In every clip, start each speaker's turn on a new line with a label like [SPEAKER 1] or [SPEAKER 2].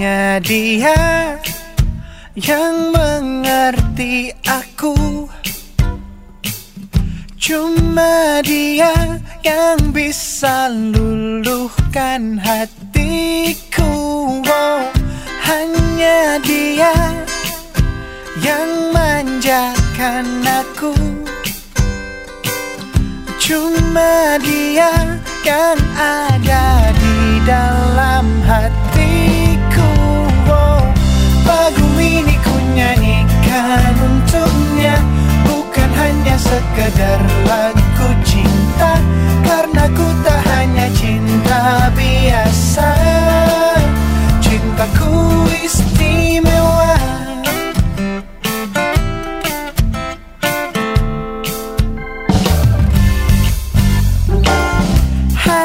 [SPEAKER 1] Hanya dia yang mengerti aku. Cuma dia yang bisa luluhkan hatiku. Oh, Hanya dia yang manjakan aku. Cuma dia yang ada di dalam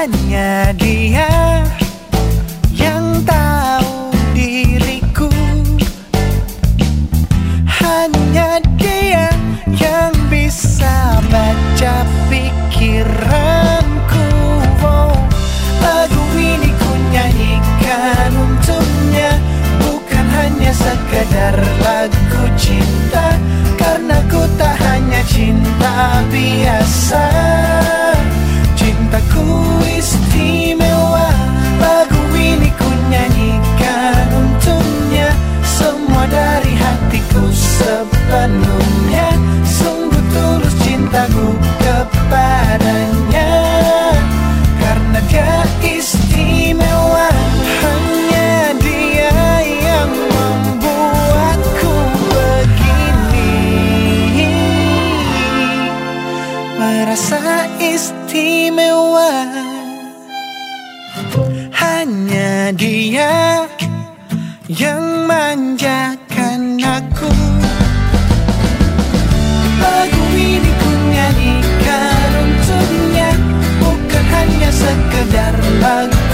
[SPEAKER 1] Hanya dia yang tahu diriku. Hanya dia yang bisa baca pikiranku. Oh, Lagu ini ku nyanyikan untuknya. Bukan hanya sekedar lagu cinta Karena ku tak hanya cinta biasa istimewa. Hanya dia yang manjakan aku. Lagu ini ku nyanyikan untuknya Bukan hanya sekedar lagu